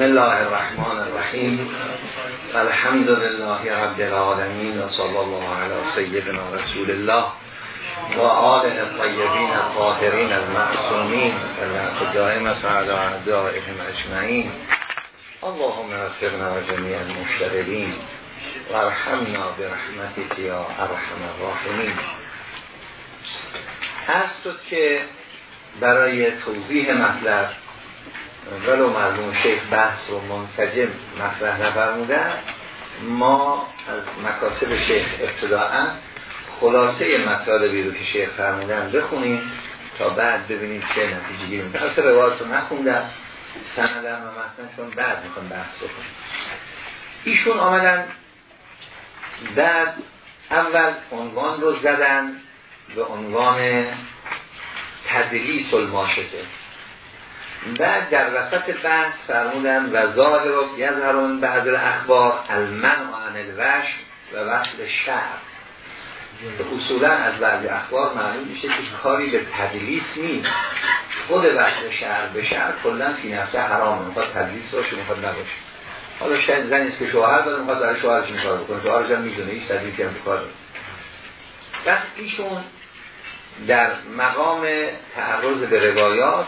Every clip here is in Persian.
بسم الله الرحمن الرحیم. الحمد لله رب العالمین و صلی الله علی سیدنا رسول الله و آل الطیبین الطاهرین المعصومین. و دائم سعد اعدائهم اجمعین. اللهم اغفرنا و جمیع المشتغلین و ارحمنا برحمتك یا ارحم الراحمین. هست که برای توضیح مطلب ولو مرموم شیخ بحث رو منسجم مطرح نفرمودن ما از مکاسب شیخ ابتداعا خلاصه مطالبی رو که شیخ فرمودن بخونیم تا بعد ببینیم چه نتیجه گیریم. اصلا روایت رو نخوندم سندم و چون بعد می‌خوام بحث بکنیم ایشون آمدن بعد اول عنوان رو زدن به عنوان تدلیس الماشته. بعد در وسط بحث فرمودن و ظاهر و یظهرون بعض الاخبار المن و عن الوش و وصل شهر اصولا از بعض اخبار معلوم میشه که کاری به تدلیس نیست. خود وصل شهر به شهر کلا فی نفسه حرامه می‌خواد تدلیس باشه می‌خواد نباشه. حالا شاید زنیست که شوهر داره می‌خواد برای شوهرش این کار بکنه. شوهرش هم می‌دونه هیچ تدلیسی هم کار داره ایشون در مقام تعرض به روایات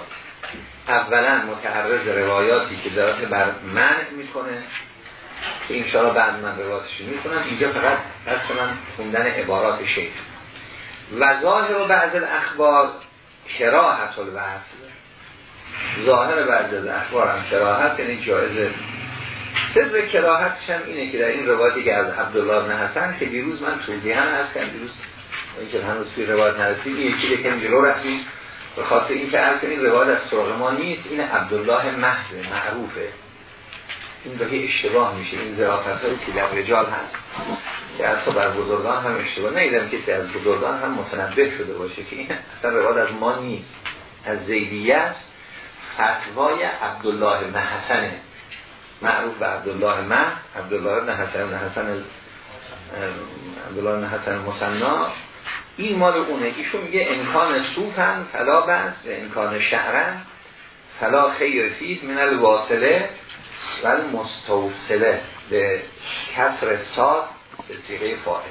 اولا متعرض روایاتی که دارت بر منع می‌کنه. که انشاءالله بعد من روایاتش می‌کنم اینجا فقط دست من خوندن عبارات شیخ. و ظاهر و بعض الاخبار کراهت الوصل. ظاهر بعض الاخبار هم کراهت یعنی جایزه سر کراهتش هم اینه که در این روایتی که از عبدالله بن حسن که دیروز من توضیح هم هستم دیروز اینکه هنوز توی روایت نرسید یکی که جلو رفتیم. به خاطر این که این روایت از سراغ ما نیست این عبدالله مهد معروفه. این بهی اشتباه میشه این ذرافت هایی که در رجال هست. که اصلا بر بزرگان هم اشتباه. نیدم کسی از بزرگان هم متنبه شده باشه که این اصلا روایت از ما نیست. از زیدیه است. فتوای عبدالله بن حسنه. معروف به عبدالله مهد عبدالله بن حسن بن عبدالله بن حسن این مال اونه. ایشون میگه امکان صوفن فلا بس و امکان شعرن فلا خیر من الواصله و المستوصله. به کسر ساد به سیغه فائل.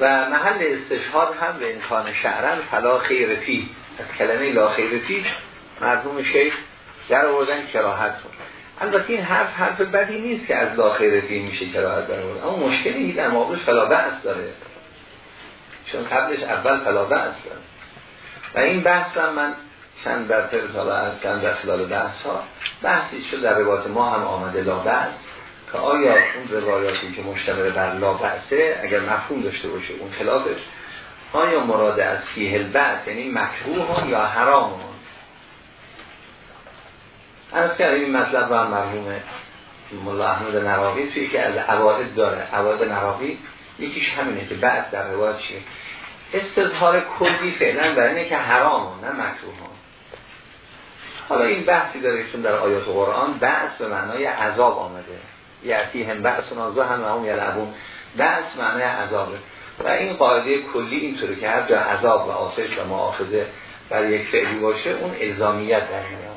و محل استشهاد هم به امکان شعرن فلا خیر از کلمه لا خیر مرحوم شیخ در آوردن کراحت البته این حرف حرف بدی نیست که از داخل فی میشه کراهت در مورد اما مشکلی در فلا بحث داره. چون قبلش اول فلا بحث داره. و این بحث هم من چند برتر سالا از چند در خلال بحث ها بحثی شد در روایت ما هم آمده لا که آیا اون روایاتی که مشتمل بر لا اگر مفهوم داشته باشه اون خلافش آیا مراد از فیه البحث یعنی مکروه یا حرام از که این مطلب رو هم مرحوم مولا احمد نراقی توی که از عوائد داره. عوائد نراقی یکیش همینه که بعد در روایت چیه؟ استظهار کلی فعلا برای اینه که حرام نه مکروه حالا این بحثی داره چون در آیات قرآن بحث به معنای عذاب آمده. یعطی هم بحث نازو هم هم یلعبون. بحث معنای عذابه. و این قاعده کلی اینطوری که هر جا عذاب و آسش و معافظه برای یک فعلی باشه اون الزامیت در میاد.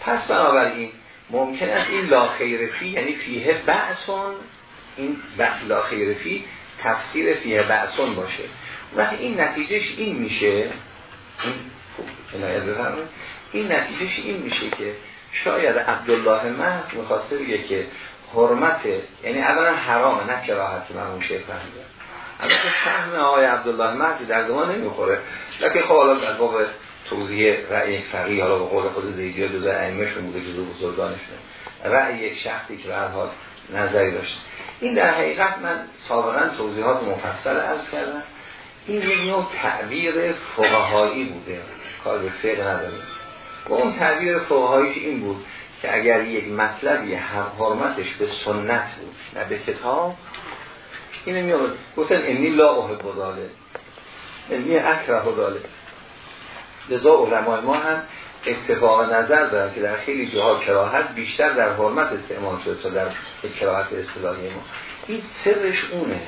پس بنابراین ممکن است این لا فی یعنی فیه بعثون این لا فی تفسیر فیه بعثون باشه. و این نتیجهش این میشه این این نتیجهش این میشه که شاید عبدالله مهد می‌خواسته بگه که حرمت یعنی اولا حرامه نه کراحت مرمون شیخ فهمیده البته فهم آقای عبدالله مهد در ما نمی‌خوره. لکه خب حالا در توضیح رأی فقیه حالا به قول خود زیدی ها جزء ائمهشون بوده جزء بزرگانشون رأی یک شخصی که به حال نظری داشت این در حقیقت من سابقا توضیحات مفصل عرض کردم. این یک نوع تعبیر فقهایی بوده. کار به فقه نداره و اون تعبیر فقهاییش این بود که اگر یک مطلبی حرمتش به سنت بود نه به کتاب اینه میاد گفتن انی لا احب داله انی اکره داله لذا علمای ما هم اتفاق نظر دارن که در خیلی جاها کراهت بیشتر در حرمت استعمال شده تا در کراهت اصطلاحی ما. این سرش اونه.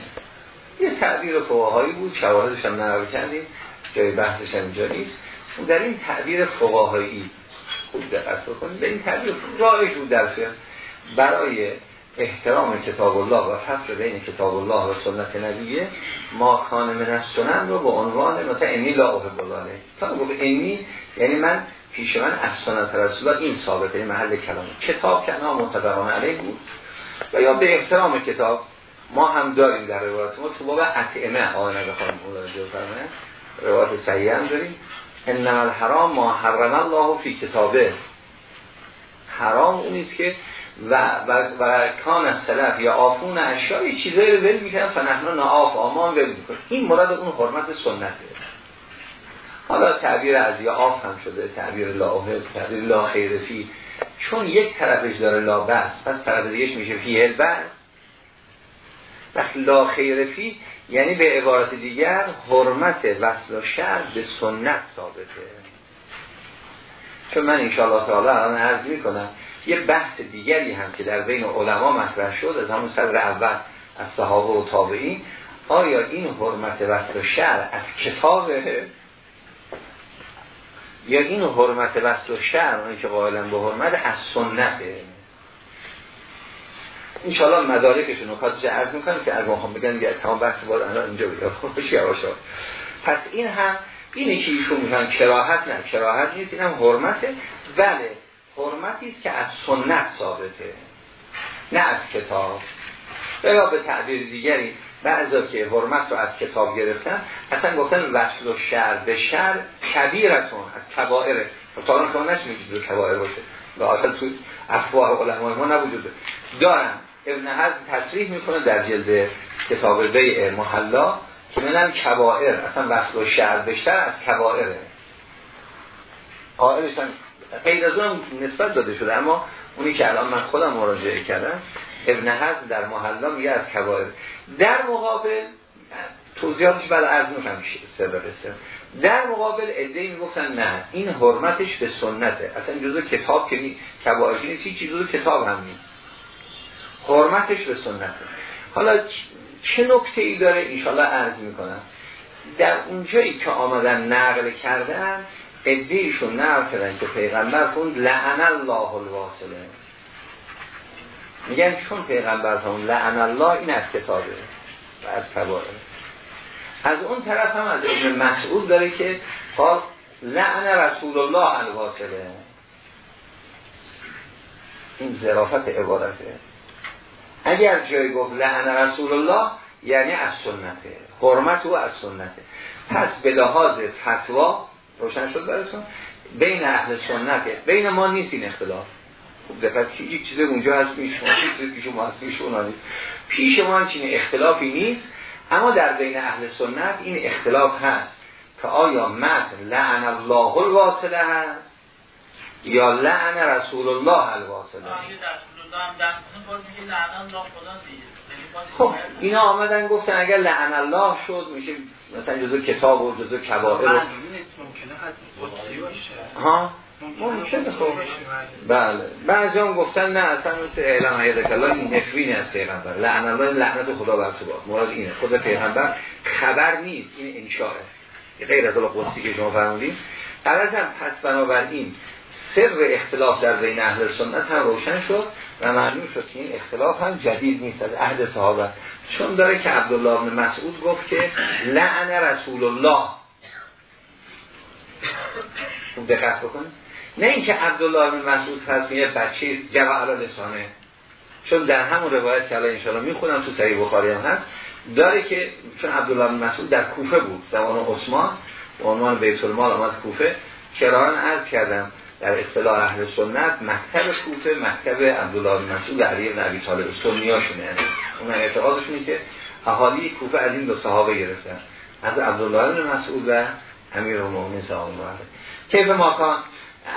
یه تعبیر فقهایی بود شواهدش هم نرو کردیم جای بحثش هم اینجا نیست. در این تعبیر فقهایی خوب دقت بکنید به این تعبیر رایج بود در برای احترام کتاب الله و فصل بین کتاب الله و سنت نبیه ما کان من از سنن رو به عنوان مثلا انی لا احب الله تا گفت انی یعنی من پیش من از سنت رسول این ثابته محل کلام. کتاب که انا متفقان علیه بود. و یا به احترام کتاب ما هم داریم در روایت. ما تو باب اطعمه آنه بخوام روایت صحیح هم داریم. ان الحرام ما حرم الله فی کتابه. حرام اونیست که و و, و کان از سلف یا آفون اشیاء چیزایی رو ول می‌کنن فنحنا نعاف آمان ول این مراد اون حرمت سنته. حالا تعبیر از یا آف هم شده تعبیر لاهه تعبیر لا خیرفی چون یک طرفش داره لا بس پس طرف دیگهش میشه فیه بس وقتی لا خیرفی یعنی به عبارت دیگر حرمت وصل و شر به سنت ثابته. چون من انشاءالله تعالی الان عرض می‌کنم یه بحث دیگری هم که در بین علما مطرح شد از همون صدر اول از صحابه و تابعین آیا این حرمت وصل شر از کتابه یا این حرمت وصل شر اونی که قائلا به حرمت از سنته؟ انشاءالله مدارکش نکاتش عرض می‌کنم که از ما بگن که تمام بحث باید اینجا بگم. خوش یواشا پس این هم اینه که ایشون میگن کراهت نه کراهت نیست این هم حرمته. بله حرمتی است که از سنت ثابته. نه از کتاب. یا به تعبیر دیگری بعضا که حرمت رو از کتاب گرفتن اصلا گفتن وصل و شر به شر کبیرتون از کبائره. تا اون شما نشونید که کبائر باشه. و اصلا تو افواه علمای ما نوجوده دارن. ابن حضر تصریح می‌کنه در جلد کتاب بیع محلا که منن کبائر اصلا وصل و شر به شر از کبائره. قائلشان غیر از اون نسبت داده شده. اما اونی که الان من خودم مراجعه کردم ابن حزم در محلا میگه از کبائر. در مقابل توضیحاتش بعد عرض می‌کنم سر در مقابل ادعی می‌گفتن نه این حرمتش به سنته. اصلا جزو کتاب که نی کبائر نیست هیچ جزو کتاب هم نیست. حرمتش به سنته. حالا چه نکته ای داره؟ انشالله عرض می‌کنم. در اونجایی که آمدن نقل کردن ادهیشون نقل کردن که پیغمبر خوند لعن الله الواصله میگن چون پیغمبر خوند لعن الله این از کتابه و از کباره. از اون طرف هم از ابن مسعود داره که قال لعن رسول الله الواصله. این ظرافت عبارته. اگر جای گفت لعن رسول الله یعنی از سنته. حرمت او از سنته. پس به لحاظ فتوا روشن شد براتون. بین اهل سنت بین ما نیست این اختلاف. خوب دقت یک چیز اونجا هست پیش ما پیش ما هست پیش اونا پیش ما چین اختلافی نیست اما در بین اهل سنت این اختلاف هست که آیا متن لعن الله الواصله هست یا لعن رسول الله الواصله خب اینا آمدن گفتن اگر لعن الله شد میشه مثلا جزو کتاب و جزو کبائر ها؟ ممکنه خب. بله. بعضی هم گفتن نه اصلا مثل اعلام حیدک الله این نفرین از پیغمبر. لعن الله لعنت خدا بر تو باد مراد اینه خود پیغمبر خبر نیست این انشاره غیر از الله قدسی که شما فرمودید قرار هم پس بنابراین سر اختلاف در بین اهل سنت هم روشن شد. و معلوم شد که این اختلاف هم جدید نیست از عهد صحابه. چون داره که عبدالله بن مسعود گفت که لعن رسول الله. دقت بکنید. نه اینکه عبدالله بن مسعود فرض یه بچه جوا علی لسانه. چون در همون روایت که الان ان می‌خونم تو صحیح بخاری هم هست داره که چون عبدالله بن مسعود در کوفه بود زمان عثمان به عنوان بیت المال آمد کوفه کران عرض کردم در اصطلاح اهل سنت مکتب کوفه مکتب عبدالله مسعود علی بن ابی طالب سنیاشونه اون اعتقادشونه که اهالی کوفه از این دو صحابه گرفتن. از عبدالله بن مسعود و امیر المؤمنین صاحب کیف ماکان؟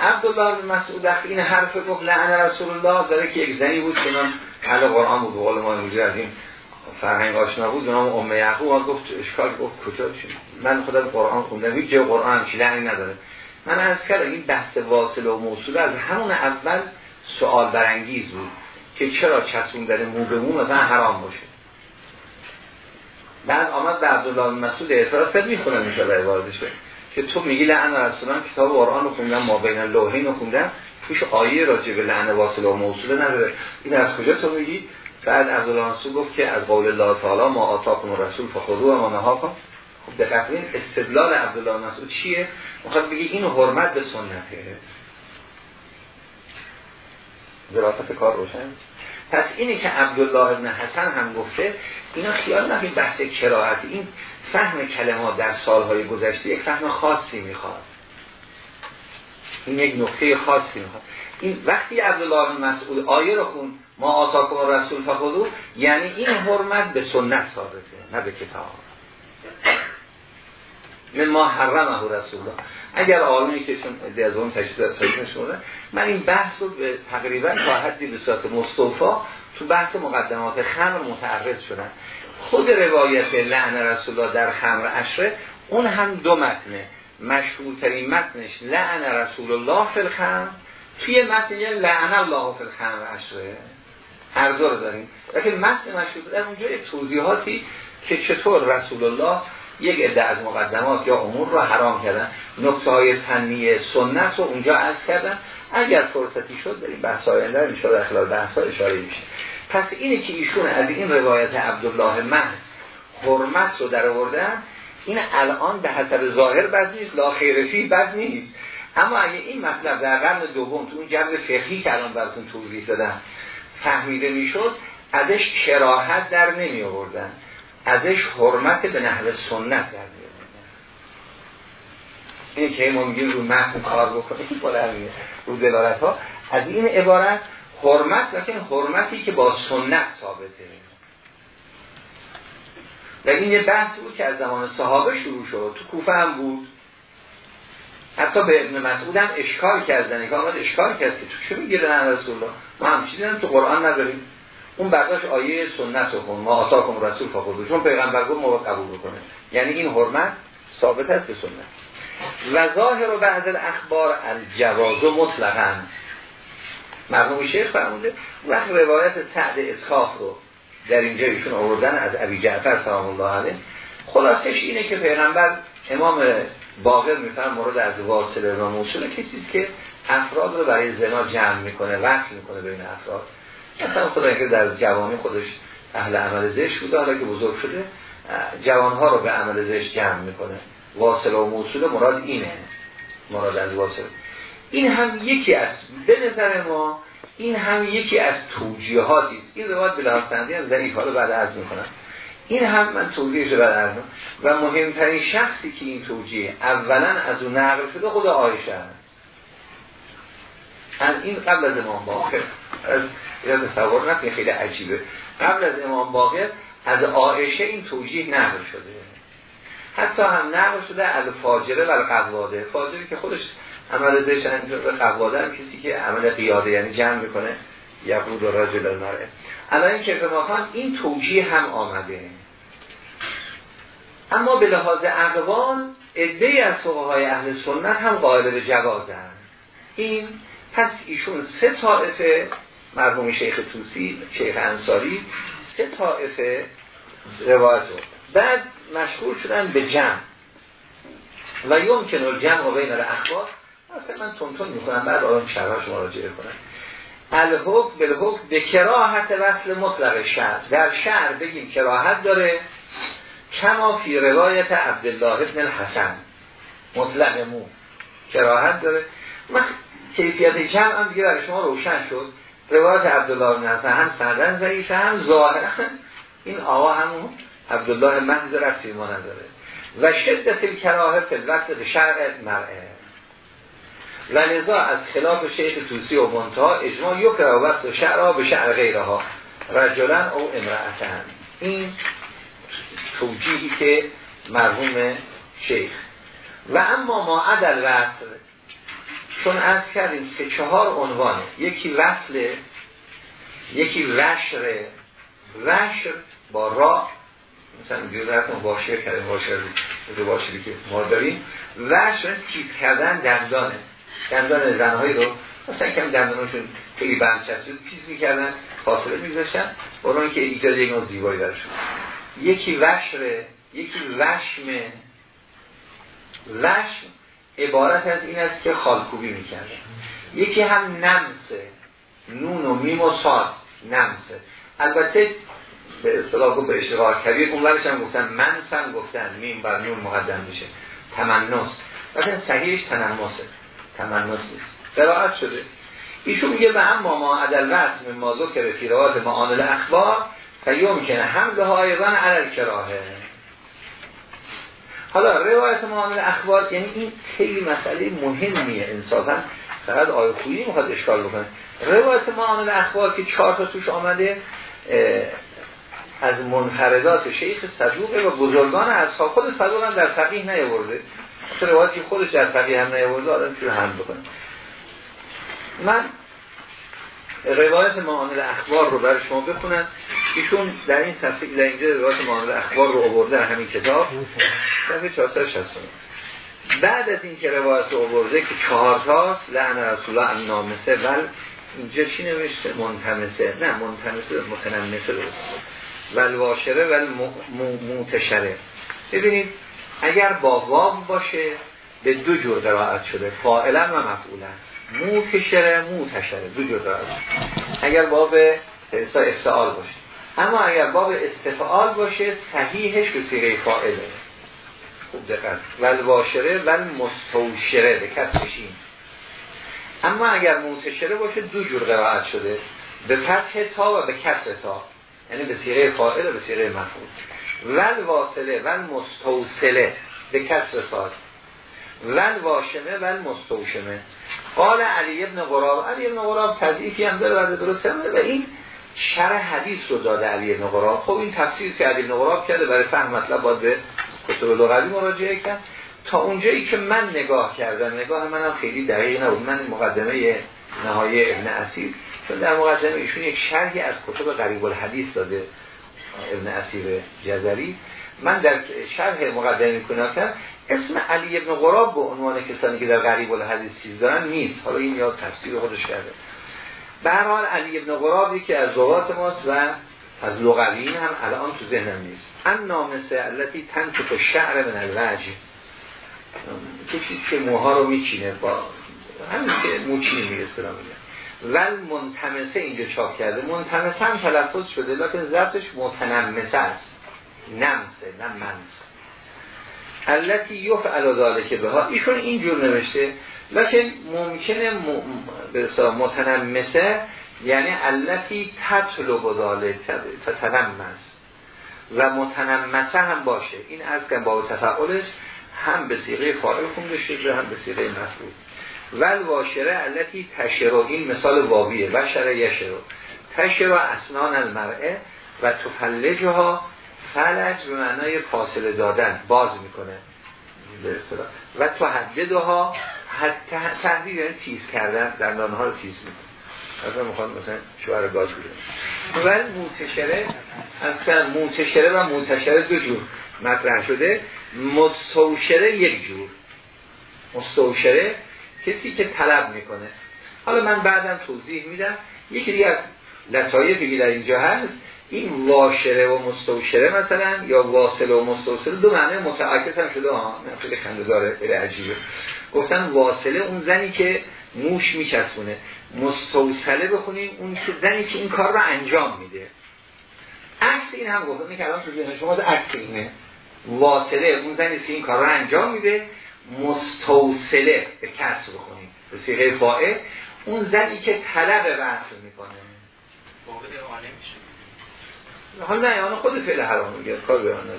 عبدالله بن مسعود وقتی این حرف گفت لعن رسول الله داره که یک زنی بود که من حل قرآن بود. قول ما امروزی از این فرهنگ آشنا بود. نام ام یعقوب. گفت اشکال گفت کجا؟ من خودم قرآن خوندم. هیچ قرآن چی لعنی نداره. من از کردم این بحث واصل و موصول از همون اول سوال برانگیز بود که چرا چسون داره مو به مو مثلا حرام باشه. بعد آمد به عبدالله مسعود اعتراض کرد می‌خونم میشه واردش که تو میگی لعن رسولان کتاب قرآن رو خوندم ما بین اللوحین رو خوندم توش آیه راجع به لعن واصله و موصوله نداره. این از کجا تو میگی؟ بعد عبدالله منصور گفت که از قول الله تعالی ما آتاکم رسول فخذوه و ما نهاکم. خب دقیقاً این استدلال عبدالله مسعود چیه؟ می‌خواد بگی این حرمت به سنته. ظرافت کار روشن. پس اینی که عبدالله ابن حسن هم گفته اینا خیال نکنید بحث کراهت. این فهم کلمات در سالهای گذشته یک فهم خاصی می‌خواد. این یک نقطه خاصی می‌خواد. این وقتی عبدالله مسعود آیه رو خون ما آتاکم رسول فخذو یعنی این حرمت به سنت ثابته نه به کتاب. ما حرمه رسول الله اگر آلمی که چون از اون تشریح شده من این بحث رو تقریبا تا حدی به صورت مصطفا تو بحث مقدمات خمر متعرض شدن. خود روایت لعن رسول الله در خمر عشره اون هم دو متنه. مشهورترین متنش لعن رسول الله فی الخمر توی متن یه لعن الله فی الخمر عشره. هر دو رو داریم. لیکن متن مشهور در اونجا توضیحاتی که چطور رسول الله یک عده از مقدمات یا امور رو حرام کردن. نکته های فنی سنت رو اونجا عرض کردن. اگر فرصتی شد داریم بحث آینده ان در خلال بحث اشاره میشه. پس اینه که ایشون از این روایت عبدالله محض حرمت رو در آوردن. این الان به حسب ظاهر بد نیست لا خیرفی بد نیست. اما اگه این مطلب در قرن دوم تو اون جبر فقهی که الان براتون توضیح دادم فهمیده می‌شد ازش کراهت در نمی آوردن. ازش حرمت به نحو سنت در می آوردن این که ما میگیم رو متن کار بکنیم رو دلالت ها از این عبارت حرمت لیکن حرمتی که با سنت ثابته. و این یه بحث بود که از زمان صحابه شروع شد. تو کوفه هم بود. حتی به ابن مسعود هم اشکال کردن. که آمد اشکال کرد که تو چه می‌گیره نه رسول الله؟ ما هم چیزی تو قرآن نداریم. اون برداشت آیه سنت رو کن ما آتاکم رسول فخورد چون پیغمبر گفت ما قبول بکنه. یعنی این حرمت ثابت است به سنت. و ظاهر و بعض الاخبار الجواز مطلقا. مرحوم شیخ فرموده وقت روایت سعد اسخاف رو در اینجا ایشون آوردن از ابی جعفر سلام الله علیه. خلاصش اینه که پیغمبر امام باقر میفرم مورد از واصله و موصوله کسی که افراد رو برای زنا جمع می‌کنه وقت می‌کنه بین افراد. مثلا خدا که در جوانی خودش اهل عمل زشت بوده حالا که بزرگ شده جوانها رو به عمل زشت جمع می‌کنه. واصله و موصوله مراد اینه. مراد از واصله. این هم یکی از به نظر ما این هم یکی از توجیهاتی است. این روایت به لحاظ سندی هم ضعیف بعد از می‌کنم. این هم من توجیهش رو بعد و مهمترین شخصی که این توجیه اولا از اون نقل شده خود آیشه از این قبل از امام باقر. از این تصور نکنید خیلی عجیبه. قبل از امام باقر از آیشه این توجیه نقل شده. حتی هم نقل شده از فاجره و القواده. فاجره که خودش عمل زش به قواده هم کسی که عمل قیاده یعنی جمع می‌کنه یقود رجل المرء. الان که این توجیه هم آمده. اما به لحاظ اقوال ادهی از های اهل سنت هم قائل به جوازن. این پس ایشون سه طائفه مرحوم شیخ توسی شیخ انصاری سه طائفه روایت بعد مشهور شدن به جمع. و یمکن الجمع و بین الاخبار. اصلا من تون می‌کنم بعد آن شرها شما راجعه کنم. الحق بالحق به کراحت وصل مطلق شهر. در شهر بگیم کراحت داره کما فی روایت عبدالله ابن الحسن. مطلق مو. کراحت داره. من کیفیت جمع هم دیگه برای شما روشن شد. روایت عبدالله الحسن هم سندن ضعیف هم ظاهرا این آقا همون عبدالله محض رفتی ما نداره. و شدت کراهه فی الوقت شرع مرعه. و لذا از خلاف شیخ توسی و منتها اجماع یک وقت و شعرها به شعر غیره ها رجلن او امرأتن. این توجیهی که مرحوم شیخ. و اما ما عدل وصل چون از کردیم که چهار عنوانه. یکی وصل یکی وشر. وشر با را. مثلا بیادرتون باشر کردیم باشر رو باشری که ما داریم. وشر کیف کردن دندانه. دندان زنهایی رو مثلا کم دندانشون خیلی بند چسبید پیز می‌کردن فاصله میذاشتن. برای که ایجاد یک نوع زیبایی درشون. یکی وشره یکی وشمه وشم عبارت از این است که خالکوبی می‌کردن یکی هم نمسه. نون و میم و صاد نمسه. البته به اصطلاح به اشتغال کبیر. اون ورش هم گفتن منسم گفتن میم بر نون مقدم میشه. تمنس. مثلا صحیحش تنمسه. تمنس نیست. قرائت شده. ایشون میگه به اما ما عدل رسم مازو که رفیرات معانل اخبار و یمکنه حمله هایزان علل کراهه حالا روایت معامل اخبار یعنی این خیلی مسئله مهمیه. انصافا فقط آیه خویی می‌خواد اشکال بکنه. روایت معامل اخبار که چهار تا توش آمده از منفردات شیخ صدوقه و بزرگان اصحاب خود صدوق هم در فقیه نیاورده. روایتی خودش در فقیه هم نیاورده آدم چون هم بکنه. من روایت معامل اخبار رو برای شما بخونم. ایشون در این صفحه در اینجا روایت معامل اخبار رو آورده در همین کتاب. صفحه 460 بعد از این که روایت رو آورده که چهار تاست لعن رسول الله نامسه ول اینجا چی نوشته؟ منتمسه. نه منتمسه متنمسه درست. ول واشره ول موتشره. ببینید اگر با وام باشه به دو جور قرائت شده. فاعلا و مفعولا موتشره موتشره. دو جور قرائت. اگر باب افتعال باشه. اما اگر باب استفعال باشه صحیحش به سیغه فائله خوب دقت. ول واشره ول مستوشره به کسشین اما اگر منتشره باشه دو جور قرائت شده. به فتح تا و به کسر تا. یعنی به سیغه فائل و به سیغه مفعول. ول واصله ول مستوصله به کسر ساد ول واشمه ول مستوشمه قال علی ابن قراب علی ابن قراب تضعیفی هم داره و درست و این شرح حدیث رو داده علی قراب خب این تفسیر که علی ابن کرده برای فهم مطلب باید به کتب لغوی مراجعه کرد. تا اونجایی که من نگاه کردم نگاه منم خیلی دقیق نبود. من مقدمه نهایه ابن اسیر چون در مقدمه ایشون یک شرحی از کتب غریب الحدیث داده ابن اسیر جزری. من در شرح مقدمه کناتم اسم علی ابن قراب به عنوان کسانی که در غریب الحدیث چیز دارن نیست. حالا این یا تفسیر خودش کرده. به علی ابن قرابی که از زوات ماست و از لغویین هم الان تو ذهنم نیست. ان نامسه علتی تنک شعر من الوجه. کسی که موها رو میچینه با همین که موچینی می‌رسه ول منتمسه اینجا چاپ کرده. منتمسه هم تلفظ شده لیکن ضبطش متنمسه است. نمسه نه منسه. علتی یفعل ذالک بها. ایشون اینجور نوشته لکن ممکنه به متنمسه یعنی علتی تطلب ذالک تتنمس. و متنمسه هم باشه. این از کن با تفعلش هم به سیغه فاعل خونده شده هم به سیغه مفعول. ول واشره علتی تشرو این مثال واویه. و شره یشرو تشرو اسنان المرعه و تفلجها فلج به معنای فاصله دادن. باز می‌کنه. و تو ها تحدید یعنی تیز کردن دندان ها رو تیز مثلا می‌خواد مثلا شوهر گاز بوده ولی منتشره اصلا منتشره و منتشره دو جور. مطرح شده مستوشره یک جور. مستوشره کسی که طلب می‌کنه. حالا من بعدا توضیح میدم. یکی دیگه از لطایفی که در اینجا هست. این واشره و مستوشره مثلا یا واصل و مستوصله دو معنی متعاکس هم شده. ها خیلی خنده‌داره خیلی عجیبه. گفتن واصله اون زنی که موش میچسبونه. مستوصله بخونیم اون که زنی که این کار رو انجام میده. عکس این هم گفتن که الان تو ذهن شما عکس اینه. واصله اون زنی که این کار رو انجام میده مستوصله به کسر بخونیم. به سیغه فائل اون زنی که طلب وصل می‌کنه. حال نه آن خود فعل حرام میگه کار آن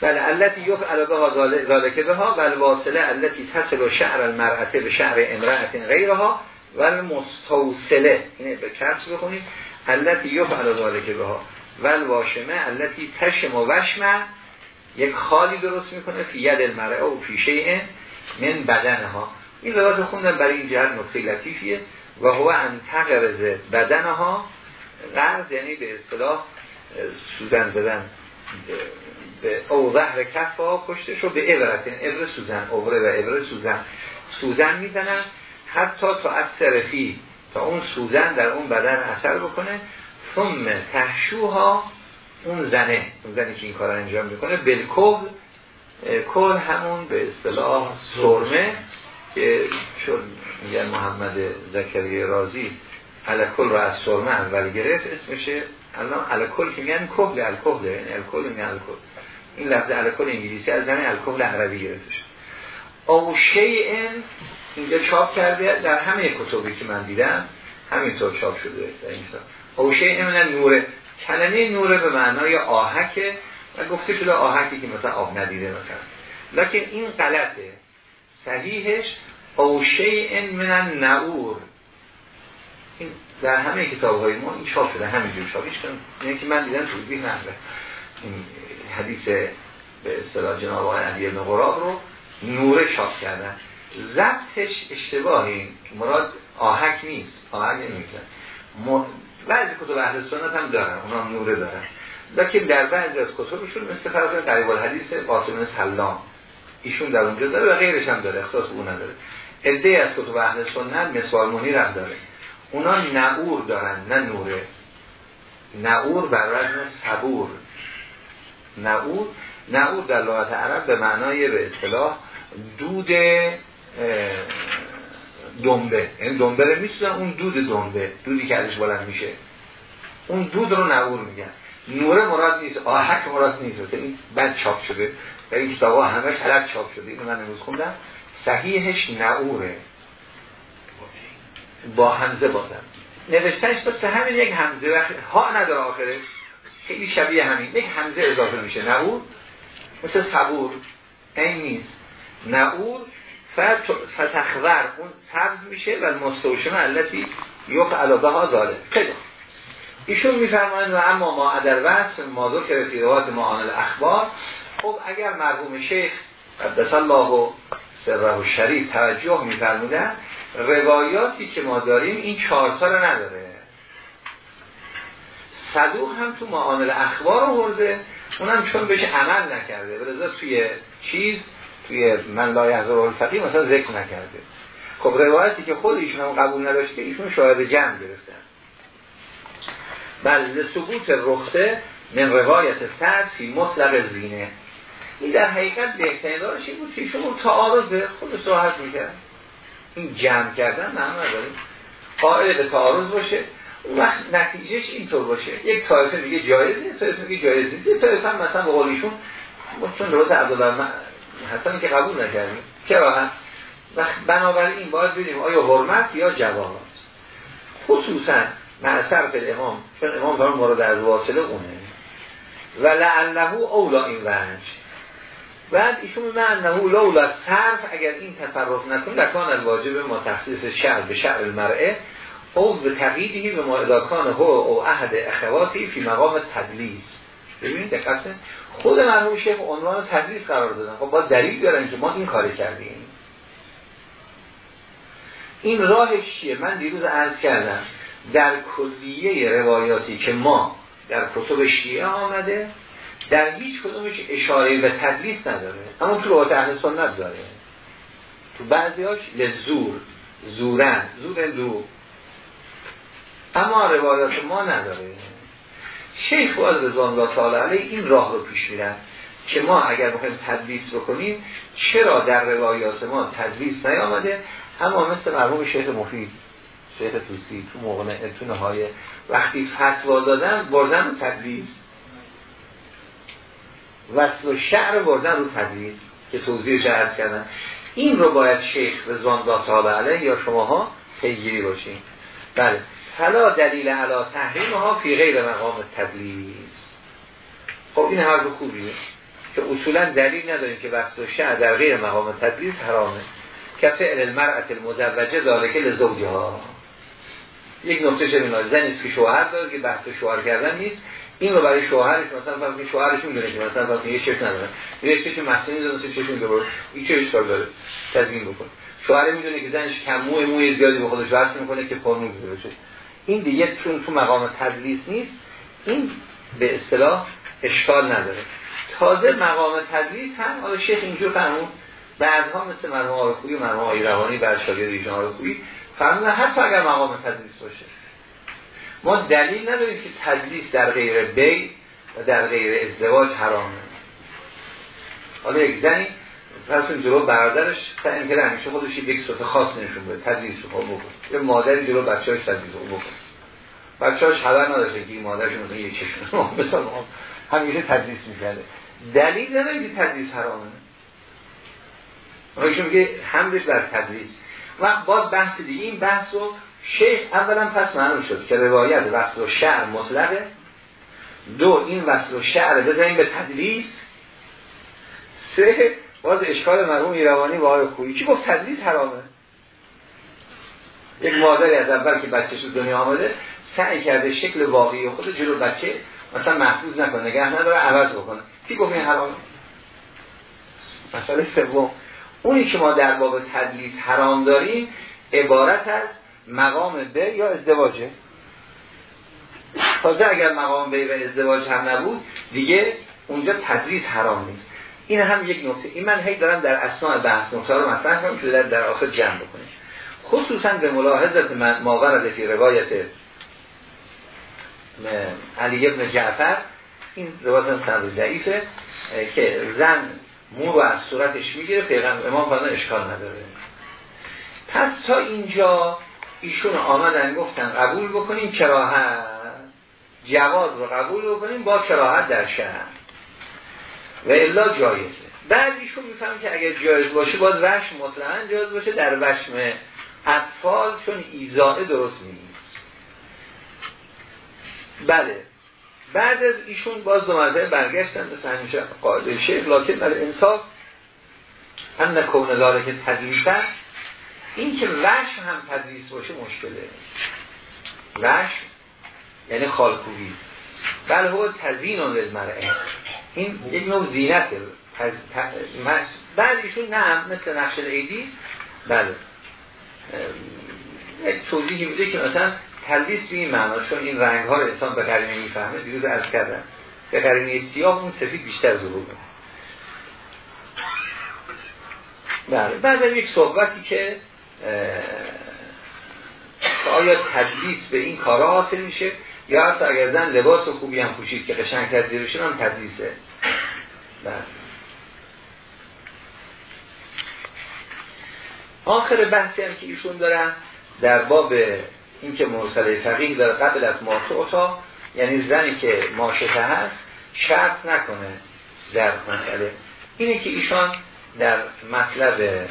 بله علتی یف علاقه ها ذالکه به ها بل واصله علتی تصل و شعر المرأته به شعر امرأت غیرها ول مستوصله اینه به کس بخونید. علتی یف علاقه ذالکه به ها ول واشمه علتی تشم و وشمه یک خالی درست می‌کنه فی ید المرأه و پیشه من بدنها. این روایت خوندن برای این جهت نقطه لطیفیه. و هو انتقرز بدنها. قرض یعنی به اصطلاح سوزن زدن به او ظهر کف ها پشتش رو به عبرت این ابر سوزن اوره و ابر سوزن. سوزن می‌زنن حتی تا از سرفی تا اون سوزن در اون بدن اثر بکنه. ثم تحشوها اون زنه اون زنی که این کار انجام می‌کنه بالکل کل همون به اصطلاح سرمه که چون میگن محمد زکریه رازی الکل رو از سرمه اول گرفت اسمشه الان الکل که میگن کهل الکل یعنی الکل میگن این لفظ الکل انگلیسی از زمین الکل عربی گرفته شد. او شیئن اینجا چاپ کرده در همه کتبی که من دیدم همینطور چاپ شده در این او شیئن من نوره. کلمه نوره به معنای آهکه و گفته شده آهکی که مثلا آب ندیده مثلا. لکن این غلطه. صحیحش او شیئن من نعور. این در همه کتاب های ما این چاپ شده همینجور کنم اینه که من دیدم توضیح نده این حدیث به اصطلاح جناب آقای علی ابن غراب رو نوره چاپ کردن. ضبطش اشتباهی. مراد آهک نیست. آهک نمیتن م... بعضی کتب اهل سنت هم دارن. اونا نوره دارن. لیکن در بعضی از کتبشون مثل فرض قریب الحدیث قاسم سلام. ایشون در اونجا داره و غیرش هم داره. اختصاص اون نداره. عده از کتب اهل سنت مثال منیر هم داره. اونا نعور دارن. نه نوره. نعور بر وزن صبور. نعور نعور در لغت عرب به معنای به اطلاع دود دنبه. یعنی دنبه رو میسوزن اون دود دنبه دودی که ازش بلند میشه. اون دود رو نعور میگن. نوره مراد نیست آهک مراد نیست. این بد چاپ شده. و این کتاب همه چاپ شده. اینو من امروز خوندم. صحیحش نعوره. با همزه بادم نوشتنش مثل همین یک همزه ها نداره آخرش. خیلی شبیه همین. یک همزه اضافه میشه. نعور مثل صبور این نیست. نعور فتخور. اون سبز میشه و مستوشمه علتی یوق علاقه ها داره خیلی. ایشون میفرمایند و اما ما ادر وصف ما ذکر فی روایت معان الاخبار. خب اگر مرحوم شیخ قدس الله و سره و شریف توجه میفرمودن روایاتی که ما داریم این چهار رو نداره. صدوق هم تو معامل اخبار رو ورده اونم چون بهش عمل نکرده. برزا توی چیز توی من لایه از الفقی مثلا ذکر نکرده. خب روایتی که خود ایشون هم قبول نداشته ایشون شاهد جمع گرفتن بل ثبوت رخصه من روایت سر فی زینه. این در حقیقت بهترین دارش این بود که ایشون تعارض خود صحبت می‌کرد. این جمع کردن نه نداریم قائل به تعارض باشه. وقت نتیجهش اینطور باشه. یک طایفه میگه جایزه یک طایفه میگه جایزه یک طایفه هم مثلا به قولیشون چون روز عبدالله حسنی که قبول نکردیم. چرا هم؟ وقت بنابراین باید ببینیم آیا حرمت یا جواز خصوصا معصر به امام چون امام فرمان مورد از واصله اونه و لعله اولا این وجه. بعد ایشون من انه لولا صرف اگر این تصرف نکن لکان الواجب ما تخصیص شعر به شعر المرعه او به تقییدی به ما اداکان هو او احد اخواتی فی مقام تدلیس. ببینید دقت خود مرحوم شیخ عنوان تدلیس قرار دادن. خب با دلیل دارن که ما این کار کردیم. این راهش چیه؟ من دیروز عرض کردم. در کلیه روایاتی که ما در کتب شیعه آمده در هیچ کدومش اشاره به تدلیس نداره. اما تو روایت اهل سنت داره. تو بعضیاش لزور زورن. زور دو اما روایات ما نداره. شیخ باز رضوان الله تعالی علیه این راه رو پیش میرن که ما اگر بخوایم تدلیس بکنیم چرا در روایات ما تدلیس نیامده؟ اما مثل مرحوم شیخ مفید شیخ توسی تو موقع تو نهای وقتی فتوا دادن بردن تدلیس. وصل و شعر بردن رو تدریس که توضیح شعر کردن این رو باید شیخ رضوان الله تعالی علیه یا شماها پیگیری باشین. بله. فلا دلیل علا تحریم ها فی غیر مقام تدلیس خب این حرف خوبیه که اصولا دلیل نداریم که وصل و در غیر مقام تدلیس حرامه. که فعل المرأت المزوجه داره که لزوجه ها یک نقطه چه زنیست که شوهر داره که بحث شوهر کردن نیست. این رو برای شوهرش مثلا فرض شوهرش می‌دونه که مثلا فرض یه چشم نداره. یه چشم مصنوعی داره سه چشم داره این چه اشکال داره؟ تضمین بکن شوهر می‌دونه که زنش کم موی موی زیادی به خودش وصل می‌کنه که پرنو بشه این دیگه چون تو مقام تدلیس نیست این به اصطلاح اشکال نداره. تازه مقام تدلیس هم حالا شیخ اینجور فرمود بعدها مثل مرحوم آرخویی و مرحوم آقای روانی بر شاگرد ایشان آرخویی فرمودن حتی اگر مقام تدلیس باشه. ما دلیل نداریم که تدلیس در غیر بی و در غیر ازدواج حرامه. حالا یک زنی پس این جلو برادرش تا اینکه همیشه خودش یک صفت خاص نشون بده تدریس رو بکن. یه مادری جلو بچه‌اش تدریس رو بکن. بچه‌اش خبر نداشته که این مادرش مثلا یه چشم مثلا همیشه تدریس می‌کرده. دلیل نداره که تدریس حرامه. آقایشون که حمدش بر تدریس وقت باز بحث دیگه این بحث رو شیخ اولا پس معلوم شد که روایت وصل و شعر مطلقه. دو این وصل و شعر بزنیم به تدریس سه باز اشکال مرحوم ایروانی و آقای خویی چی گفت؟ تدریس حرامه. یک مادری از اول که بچهش دنیا آمده سعی کرده شکل واقعی خود جلو بچه مثلا محفوظ نکنه نگه نداره عوض بکنه. کی گفت این حرامه؟ مسئله سوم. اونی که ما در باب تدلیس حرام داریم عبارت از مقام به یا ازدواجه. تازه اگر مقام به و ازدواج هم نبود دیگه اونجا تدریس حرام نیست. این هم یک نکته. این من هی دارم در اسناع بحث نکته رو مطرح کنم که در, در آخر جمع بکنیم خصوصا به ملاحظت ما ورد فی روایت علی ابن جعفر. این روایت سند ضعیفه که زن مو رو از صورتش می‌گیره پیغمبر امام فرمان اشکال نداره. پس تا اینجا ایشون آمدن گفتن قبول بکنیم کراهت. جواز رو قبول بکنیم با کراهت در شهر. و الا جایزه. بعد ایشون میفهم که اگر جایز باشه باید وشم مطلقا جایز باشه در وشم اطفال چون ایزاده درست نیست. بله. بعد از ایشون باز دو مرتبه برگشتن مثل همیشه قاعده شیخ لکن بله انصاف هم نکونه داره که تدریسن این که وشم هم تدریس باشه مشکله. وشم یعنی خالکوبی. بله هو تزین مرعه این یک نوع زینت بعد ایشون نه مثل نقش ایدی بله. یک توضیحی میده که مثلا تلبیس به این معنا چون این رنگ ها رو انسان به قرینه می‌فهمه دیروز از کردن به قرینه سیاه اون سفید بیشتر ظهور کنه بله. بعد یک صحبتی که آیا تدلیس به این کارا حاصل میشه؟ یا حتی اگر زن لباس خوبی هم پوشید که قشنگ کرد زیرشون هم تدلیسه بله. آخر بحثی هم که ایشون دارن در باب اینکه مرسله فقیه در قبل از ماسوتا یعنی زنی که ماشته هست شرط نکنه در مسئله. اینه که ایشان در مطلب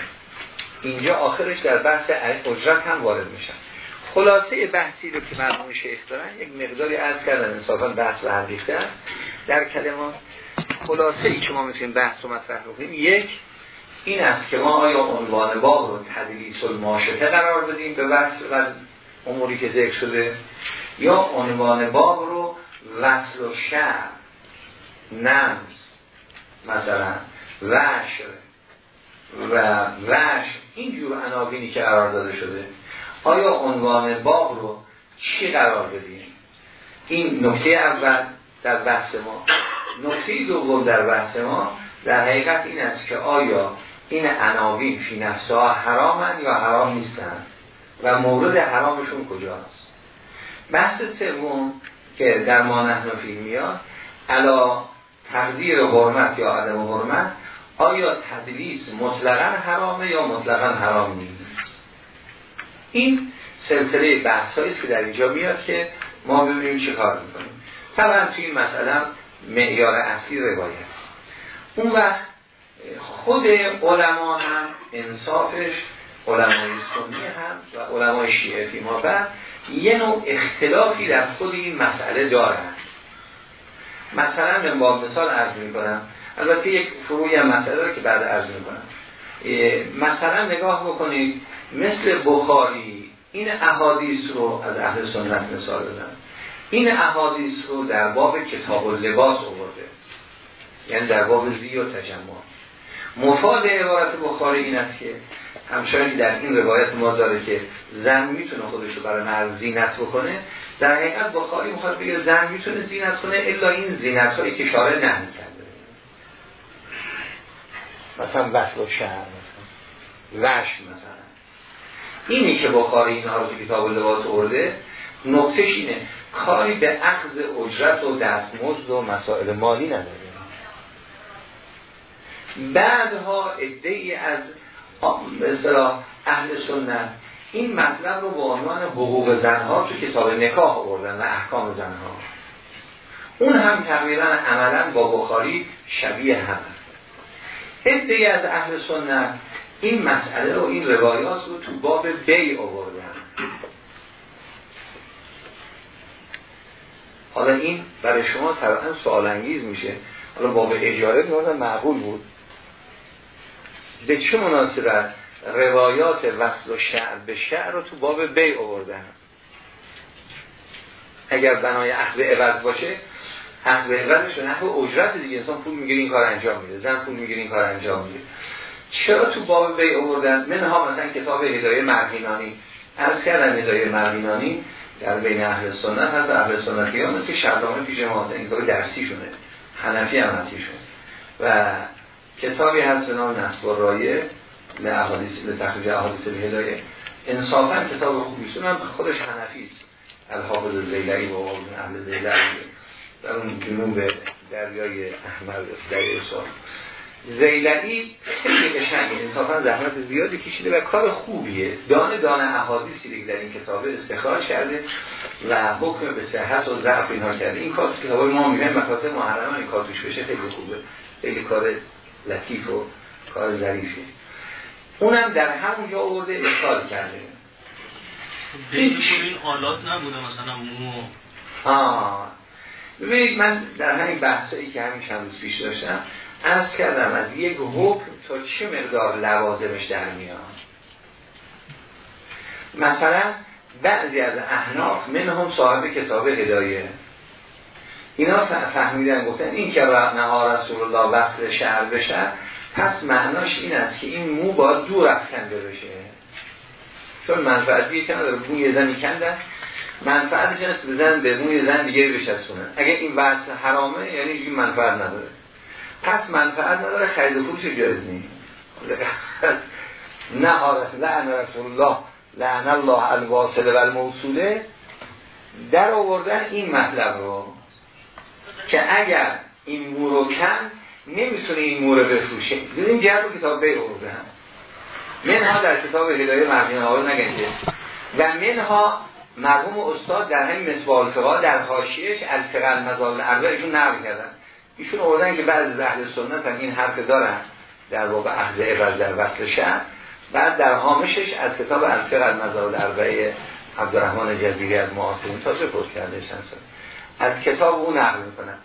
اینجا آخرش در بحث اجرت هم وارد میشن. خلاصه بحثی رو که مرموم شیخ دارن یک مقداری عرض کردن انصافا بحث و حقیقه است در کلمات خلاصه ای که ما می‌تونیم بحث رو مطرح کنیم یک این است که ما آیا عنوان باب رو تدلیس الماشته قرار بدیم به وصل و اموری که ذکر شده یا عنوان باب رو وصل و شر نمز مثلا وشر و وش اینجور عناوینی که قرار داده شده. آیا عنوان باب رو چی قرار بدیم؟ این نکته اول در بحث ما. نکته دوم در بحث ما در حقیقت این است که آیا این عناوین فی نفسها حرامن یا حرام نیستن؟ و مورد حرامشون کجاست؟ بحث سوم که در ما نحن فیلم میاد علا تقدیر حرمت یا عدم حرمت آیا تدلیس مطلقا حرامه یا مطلقا حرام نیست؟ این سلسله بحث که در اینجا میاد که ما ببینیم چه کار می‌کنیم. طبعا توی این مسئله معیار اصلی روایت. اون وقت خود علما هم انصافش علمای سنی هم و علمای شیعه فی ما یه نوع اختلافی در خود این مسئله دارن. مثلا من با مثال عرض می کنم البته یک فروعی هم مسئله که بعد عرض می کنم مثلا نگاه بکنید مثل بخاری این احادیث رو از اهل سنت مثال بزن. این احادیث رو در باب کتاب و لباس آورده. یعنی در باب زی و تجمع. مفاد عبارت بخاری این است که همچنان در این روایت ما داره که زن می‌تونه خودش رو برای مرد زینت بکنه. در حقیقت بخاری می‌خواد بگه زن می‌تونه زینت کنه الا این زینت هایی که شاره نه کرده. مثلا وصل و شهر مثلا وش مثلا. اینی که بخاری اینها رو تو کتاب لباس ارده نقطش اینه کاری به اخذ اجرت و دستمزد و مسائل مالی نداره. بعدها ادهی از مثلا اهل سنت این مطلب رو به عنوان حقوق زنها تو کتاب نکاح آوردن و احکام زنها. اون هم تقریبا عملا با بخاری شبیه هم ادهی از اهل سنت این مسئله رو این روایات رو تو باب بی آوردن. حالا این برای شما طبعا سوال انگیز میشه. حالا باب اجاره میورد معقول بود. به چه مناسبت روایات وصل و شعر به شعر رو تو باب بی آوردن؟ اگر بنای اخذ عوض باشه اخذ عوضش به نحو اجرت دیگه. انسان پول می‌گیره این کار انجام میده. زن پول می‌گیره این کار انجام میده. چرا تو باب بی آوردن؟ منها مثلا کتاب هدایه مرهینانی از کردن هدایه مرهینانی در بین اهل سنت هست اهل سنت هم که شرطامه پیش ما این کار درسی شونه حنفی هم شونه و کتابی هست به نام نصب رایه لحادیث لتخریج احادیث الهدایه انصافا کتاب خوبیست هم خودش حنفی است. الحافظ زیلعی و اهل زیلعی. در اون جنوب دریای احمر دریای سال. زیلعی خیلی قشنگه انصافا زحمت زیادی کشیده و کار خوبیه. دانه دانه احادیثی که در این کتاب استخراج کرده و حکم به صحت و ضعف اینها کرده. این کار کتاب ما میگن مکاسب محرم این کار توش بشه خیلی خوبه. خیلی کار لطیف و کار ظریفیه اونم در همونجا آورده اشکال کرده. این آلات نبوده مثلا مو. آه. ببینید من در همین بحثایی که همین چند روز پیش داشتم از کردم از یک حکم تا چه مقدار لوازمش در میان مثلا بعضی از احناف من هم صاحب کتاب هدایه. اینا فهمیدن گفتن این که نها رسول الله وقت شهر بشه پس معناش این است که این مو باید دور افکنده بشه. چون منفعتی که نداره موی زنی کندن منفعتش است بزن به موی زن دیگه بشستونن اگه این وصل حرامه یعنی این منفعت نداره. پس منفعت نداره خرید فروش جایز نیست. نه لعن رسول الله لعن الله الواصله و الموصوله. در آوردن این مطلب رو که اگر این مو کن نمی‌تونه این مو رو بفروشه. این جهت رو کتاب بی آوردن منها در کتاب هدایه مرجین ها نگنجه. و منها مرحوم استاد در همین مصباح الفقا در حاشیهش از فقل مزال اربع کردن. ایشون آوردن که بعضی از اهل سنت هم این حرف دارن در واقع اخذ عوض در وصل شهر. بعد در حامشش از کتاب الفقه المزال اربعه عبدالرحمن جزیری از معاصرین تازه پست کرده از کتاب اون نقل می‌کنن.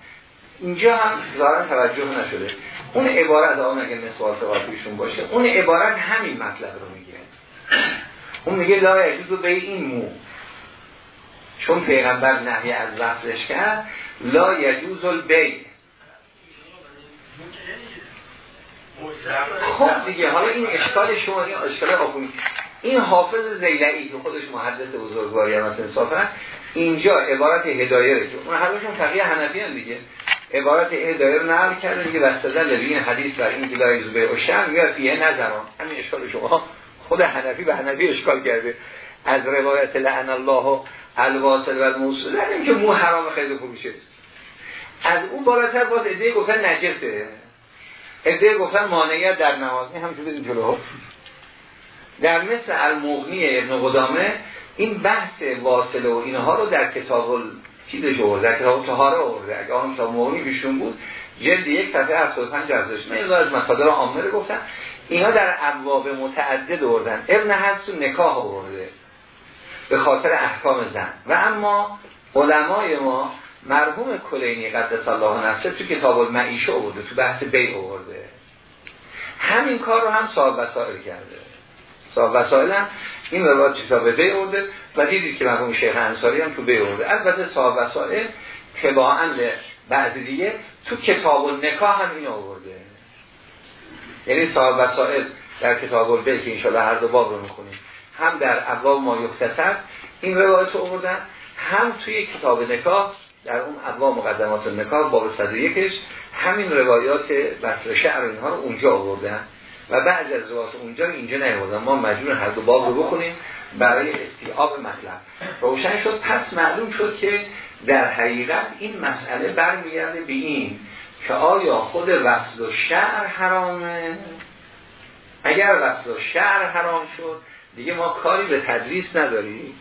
اینجا هم ظاهرا توجه نشده. اون عبارت آن اگه مثال فقاطیشون باشه اون عبارت همین مطلب رو میگه. اون میگه لا یجوز به این مو. چون پیغمبر نهی از وقتش کرد لا یجوز البی خب دیگه حالا این اشکال شما این اشکال آخونی این حافظ زیلعی که خودش محدث بزرگواری هم انصافا اینجا عبارت هدایه رو اون همشون فقیه حنفی هم دیگه. عبارت هدایه رو نقل کرده دیگه وستدن این حدیث بر این گلای زبه و شم یا فیه نظران همین اشکال شما. خود حنفی به حنفی اشکال کرده. از روایت لعن الله و الواصل و الموصول. که مو حرام خیلی خوبی شد از اون بالاتر باز ایده گفتن نجسه. ایده گفتن مانعیت در نماز. این همچون بدیم جلو. در مثل المغنی ابن قدامه این بحث واصله و اینها رو در کتاب چیزش آورده در کتاب تهاره آورده. اگه آن کتاب مغنی بیشون بود جلد یک صفحه 75 ارزش من از مصادر عامه رو گفتم. اینا در ابواب متعدد آوردن. ابن تو نکاح آورده به خاطر احکام زن. و اما علمای ما مرحوم کلینی قدس الله نفسه تو کتاب المعیشه آورده تو بحث بی آورده. همین کار رو هم صاحب وسائل کرده. صاحب وسائل هم این روایت کتاب بی آورده و دیدید که مرحوم شیخ انصاری هم تو بی آورده. البته صاحب وسائل تباعا بعضی دیگه تو کتاب النکاح هم این آورده. یعنی صاحب وسائل در کتاب البی که انشاءالله هر دو باب رو می‌خونیم هم در ابواب ما یختصر این روایت رو آوردن هم توی کتاب نکاح در اون ابواب مقدمات نکاح باب 101ش همین روایات وصل شعر اینها رو اونجا آوردن و بعض از روایات اونجا اینجا نیاوردن. ما مجبور هر دو باب رو بخونیم برای استیعاب مطلب. روشن شد پس معلوم شد که در حقیقت این مسئله برمیگرده به این که آیا خود وصل و شعر حرامه؟ اگر وصل و شعر حرام شد دیگه ما کاری به تدریس نداریم.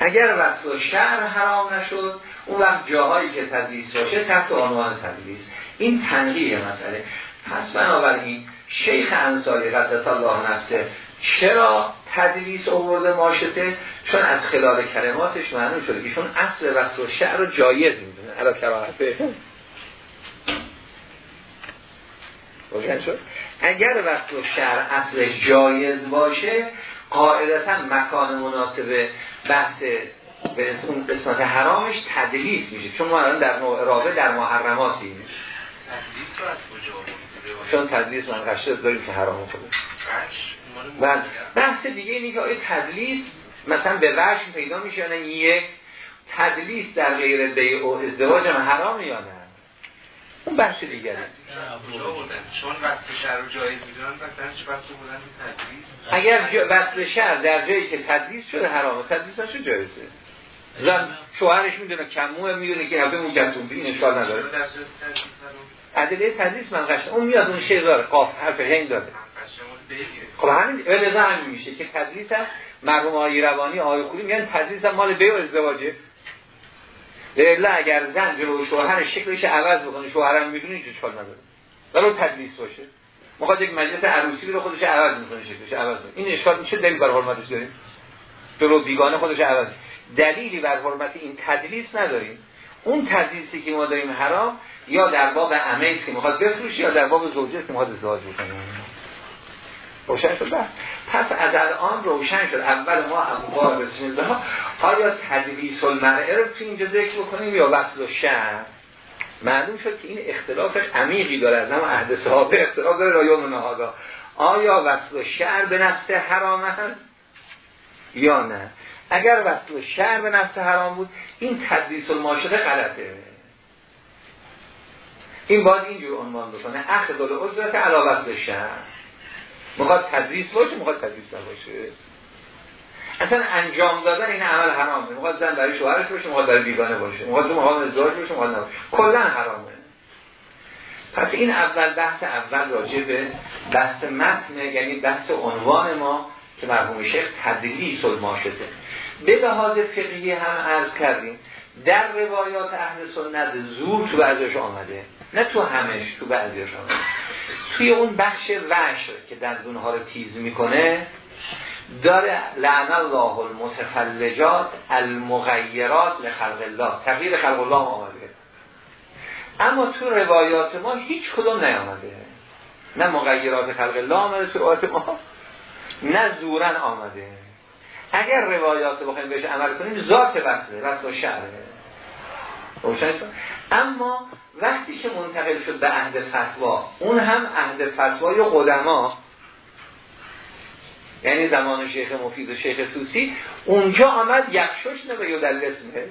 اگر وصل و شعر حرام نشد اون وقت جاهایی که تدریس باشه تحت عنوان تدریس. این تنقیه مسئله. پس بنابراین شیخ انصاری قدس الله نفسه چرا تدریس آورده ماشته؟ چون از خلال کلماتش معلوم شده که چون اصل وصل و شعر رو جایز می‌دونه. علا کراحته شد؟ اگر وقت و شعر اصلش جایز باشه قاعدتا مکان مناسب بحث به اون قسمت حرامش تدلیس میشه. چون ما الان در نوع رابه در محرماتیم چون تدلیس من قشته داریم که حرام خوده و بحث دیگه اینی که آیا تدلیس مثلا به وجه پیدا میشه یا یک تدلیس در غیر بیع و ازدواج هم حرام یا نه؟ اون بحث دیگره چون وقت شهر رو جایز می‌دونن مثلا وقت بودن تدریس. اگر وصل شهر در جایی که تدریس شده حرامه. تدریس هاشو جایزه. زن شوهرش می‌دونه کموه می‌دونه که همه مجسوم این اشکال نداره. عدله تدریس من قشن اون میاد اون شیء داره. قاف حرف هین داره. خب همین ولذا همین میشه که تدریس هم مرحوم آقای روانی آقای خوری میگن تدریس هم مال بیع ازدواجه. به اگر زن جلو شوهر شکلش عوض بکنه. شوهرم می‌دونه هیچ اشکال نداره. ولو تدلیس باشه. می‌خواد یک مجلس عروسی رو خودش عوض می‌کنه شکلش عوض می‌کنه. این اشکال میشه دلیل بر حرمتش داریم؟ جلو بیگانه خودش عوض. دلیلی بر حرمت این تدلیس نداریم. اون تدلیسی که ما داریم حرام یا در باب عمیل که می‌خواد بفروشه یا در باب زوجه که می‌خواد ازدواج بکنه. روشن شد. پس از الان روشن شد. اول ما ابوار بسم الله آیا تدریس المرعه رو تو اینجا ذکر بکنیم یا وصل و شهر؟ معلوم شد که این اختلاف عمیقی داره. از هم عهد صحابه اختلاف داره. رایون نهادا. آیا وصل و شهر به نفس حرام هست یا نه؟ اگر وصل و شهر به نفس حرام بود این تدریس الماشقه غلطه. این باید اینجور عنوان بکنه. اخذ اجرت علا وصل شهر. می‌خواد تدریس باشه می‌خواد تدریس باشه اصلا انجام دادن این عمل حرامه می‌خواد زن برای شوهرش باشه می‌خواد برای بیگانه باشه. می‌خواد تو مقام ازدواج باشه می‌خواد نباشه. کلا حرامه. پس این اول بحث اول راجع به بحث متن یعنی بحث عنوان ما که مرحوم شیخ تدلیس شده به لحاظ فقهی هم عرض کردیم در روایات اهل سنت زور تو بعضیش آمده. نه تو همش تو بعضیش آمده. توی اون بخش وشر که دندونها رو تیز می‌کنه داره لعن الله المتفلجات المغیرات لخلق الله. تغییر خلق الله آمده. اما تو روایات ما هیچ کدوم نیامده. نه مغیرات خلق الله آمده تو روایات ما نه زورن آمده. اگر روایات بخوایم بهش عمل کنیم ذات بحثه بحث و شعره. اما وقتی که منتقل شد به عهد فتوا اون هم عهد فتوای قدما. یعنی زمان شیخ مفید و شیخ توسی اونجا آمد یکشش نبه در اسمه.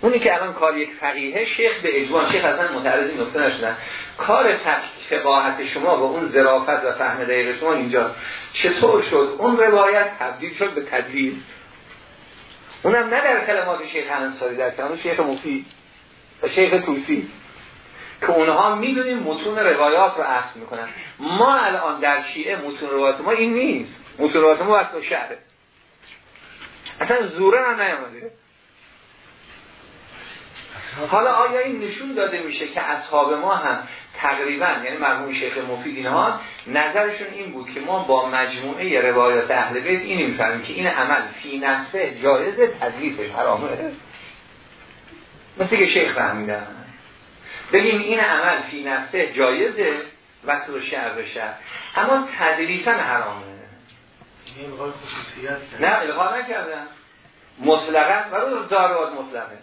اونی که الان کار یک فقیه شیخ به اجوان شیخ اصلا متعرض این نشدن. کار فقاهت شما با اون ظرافت و فهم دقیق شما اینجا چطور شد؟ اون روایت تبدیل شد به تدلیل. اونم نه در کلمات شیخ انصاری در کلمات شیخ مفید و شیخ توسی که اونها می‌دونیم متون روایات رو اخذ می‌کنن. ما الان در شیعه متون روایات ما این نیست. متون روایات ما وقت شهره اصلا زوره هم نیامده. حالا آیا این نشون داده میشه که اصحاب ما هم تقریبا یعنی مرحوم شیخ مفید اینها نظرشون این بود که ما با مجموعه روایات اهل بیت این می‌فهمیم که این عمل فی نفسه جایز تدلیفش حرامه. مثل که شیخ فهمیدن. بگیم این عمل فی نفسه جایزه وقت رو شعر بشه اما تدلیفا حرامه. نه الغا نکردن مطلقا و داروات مطلقه.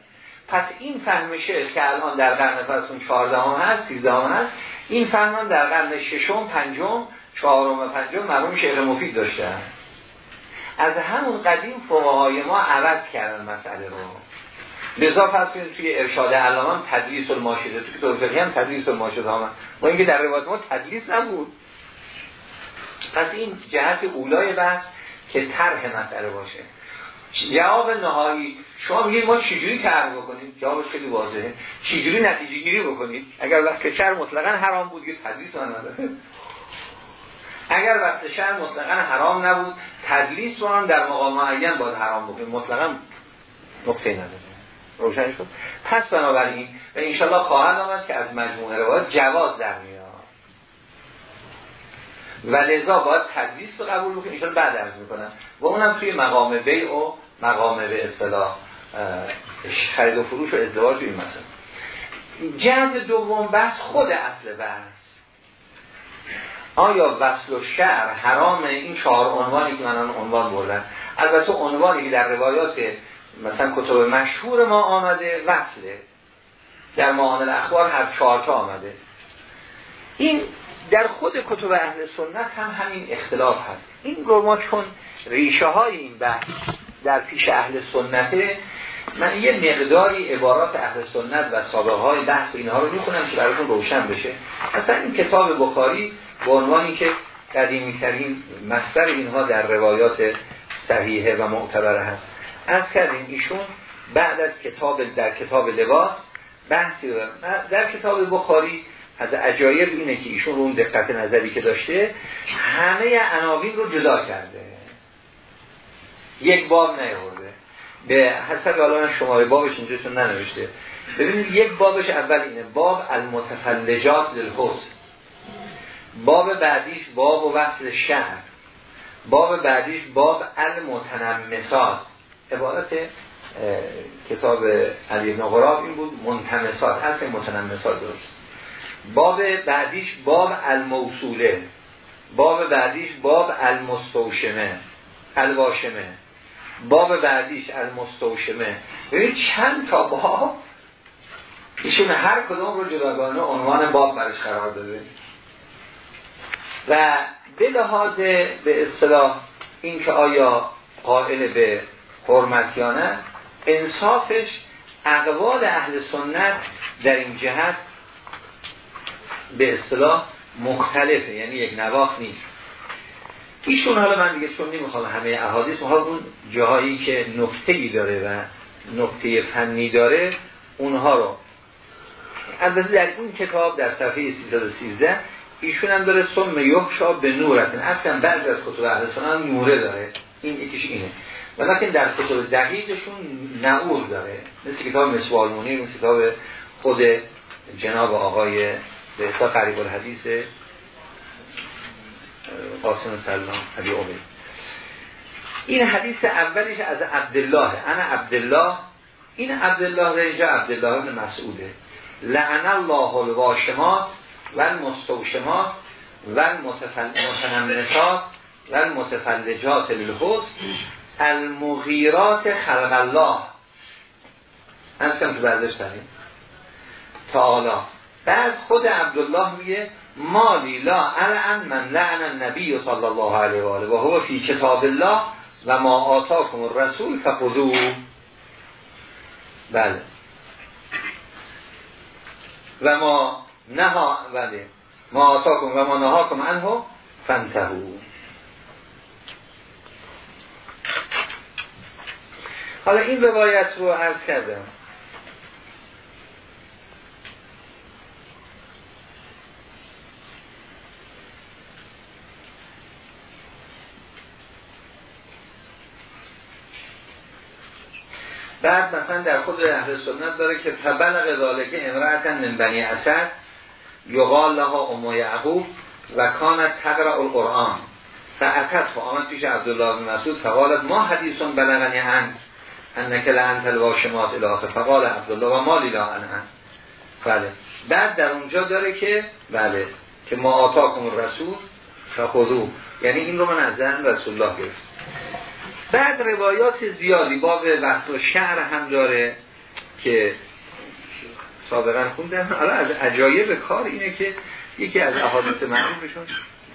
پس این فهمشه که الان در قرن فرسون 14 هم هست 13 هم هست. این فهمان در قرن ششم پنجم چهارم و پنجم مرحوم شیخ مفید داشته. از همون قدیم فقهای ما عوض کردن مسئله رو. لذا پس توی ارشاد علامان تدلیس الماشده توی توفیقی هم تدلیس الماشده آمد ما اینکه در روایت ما تدلیس نبود. پس این جهت اولای بحث که طرح مسئله باشه. جواب نهایی شما میگید ما چجوری تعریف بکنیم؟ جوابش خیلی واضحه. چجوری نتیجه گیری بکنید اگر وقت شهر مطلقا حرام بود که تدلیس اگر وقت شهر مطلقا حرام نبود تدلیس رو هم در مقام معین باید حرام بکنیم. مطلقا نقطه نداره. روشن شد پس بنابراین و انشالله خواهد آمد که از مجموعه روایت جواز در میاد. و لذا باید تدلیس رو قبول بکنیم ایشان بعد از می‌کنن و اونم توی مقام بیع و مقام به اصطلاح خرید و فروش و ازدواج این مثلا جهت دوم بحث خود اصل بحث. آیا وصل و شعر حرام این چهار عنوانی که من عنوان بردن البته عنوانی که در روایات مثلا کتب مشهور ما آمده وصله. در معانل اخبار هر چهار تا آمده. این در خود کتب اهل سنت هم همین اختلاف هست. این رو ما چون ریشه های این بحث در پیش اهل سنته من یه مقداری عبارات اهل سنت و سابقه های بحث اینها رو می‌خونم که براتون روشن بشه. مثلا این کتاب بخاری به عنوانی که قدیمی ترین مصدر اینها در روایات صحیحه و معتبره هست. از کردیم ایشون بعد از کتاب در کتاب لباس بحثی در کتاب بخاری از عجایب اینه که ایشون رو اون دقت نظری که داشته همه عناوین رو جدا کرده. یک باب نیورده به حسب حالا شماره بابش اینجا چون ننوشته. ببینید یک بابش اول اینه باب المتفلجات للحس باب بعدیش باب و وصل شهر. باب بعدیش باب المتنمسات. عبارت کتاب علی بن غراب این بود منتمسات. هست متنمسات درست. باب بعدیش باب الموصوله. باب بعدیش باب المستوشمه. الواشمه. باب بعدیش المستوشمه. ببینید چند تا باب ایشون هر کدوم رو جداگانه عنوان باب برش قرار داده. و به لحاظ به اصطلاح این که آیا قائل به حرمتیانه انصافش اقوال اهل سنت در این جهت به اصطلاح مختلفه یعنی یک نواخ نیست. ایشون حالا من دیگه چون نمی‌خوام همه احادیث ها اون جاهایی که نکته ای داره و نکته فنی داره اونها رو. البته در این کتاب در صفحه 313 ایشون هم داره سم یحشا به نورتن. اصلا بعضی از کتب اهل سنت نوره داره. این یکیش اینه. ولیکن در کتب دقیقشون نعور داره. مثل کتاب مسوال مونیر مثل کتاب خود جناب آقای به حساب قریب الحدیث قاسم سلام علی عبید این حدیث اولیش از عبدالله انا عبدالله این عبدالله رنجا عبدالله ابن مسعوده. لعن الله الواشمات و المستوشمات و المتنمسات و المتفلجات للحس المغیرات خلق الله. هستم تو بردش داریم. تعالی بعد خود عبدالله میگه مالی لا الان من لعن النبی صلی الله علیه و آله و هو فی کتاب الله و ما آتاکم الرسول فخذو بله. و ما نها بله. ما آتاکم و ما نهاکم عنه فانتهو. حالا این روایت رو عرض کردم. بعد مثلا در خود اهل سنت داره که تبلغ ذالک امرأتا من بنی اسد یقال لها ام یعقوب و کانت تقرا القرآن. فعتت آمد پیش عبدالله بن مسعود فقالت ما حدیثون بلغنی انت. انک لعنت الواشمات الاخر فقال عبدالله و مالی لا ان بله. بعد در اونجا داره که بله که ما آتاکم الرسول فخذو یعنی این رو من از رسول الله گرفت بعد روایات زیادی باب وقت و شعر هم داره که سابقا خوندم. حالا از عجایب کار اینه که یکی از احادیث معروفشون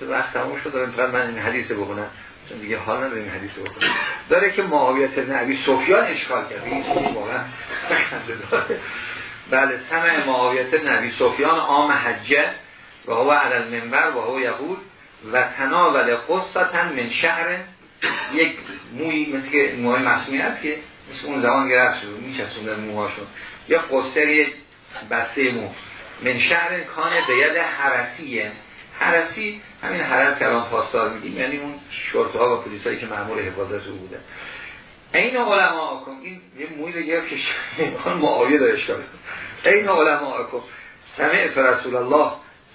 وقت تموم شد دارم من این حدیث بخونم. چون دیگه حال نداره این حدیث بخونم. داره که معاویت ابن عبی سفیان اشکال کرده این چیزی واقعا بله سمع معاویت ابن عبی سفیان عام حجه و هو علی المنبر و هو یقول و تناول قصتا من شعر یک موی مثل که موهای مصنوعی هست که مثل اون زمان گرفت شد میچسوندن موهاشون. یا قصر یک بسته مو. من شهر کان به ید حرسیه. حرسی همین حرس که الان پاسدار میگیم یعنی اون شرطه ها و پلیس که معمول حفاظت رو بوده. این علماء کن این یه موی بگیر که معاویه داشت. این علماء کن سمعت رسول الله